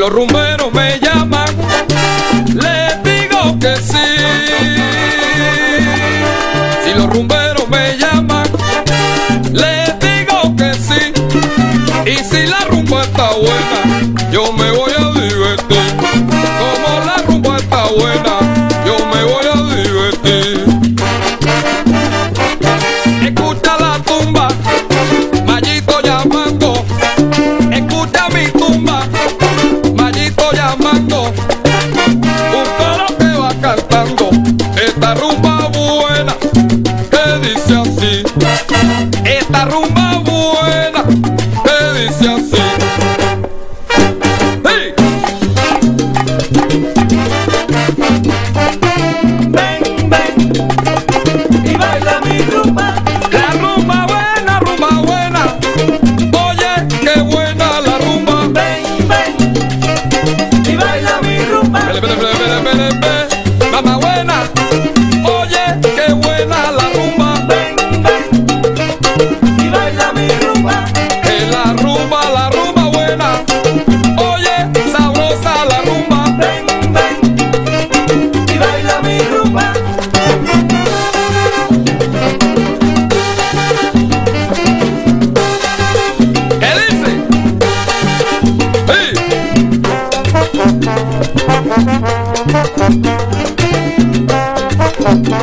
los rumberos me llaman, les digo que sí. Si los rumberos me llaman, les digo que sí. Y si la rumba está buena, esta rumba buena que dice así. ¡Hey! Ven, ven y baila mi rumba. La rumba buena, rumba buena. Oye, qué buena la rumba. Ven, ven y baila mi rumba. Pele, pele, pele. Mamá buena. Thank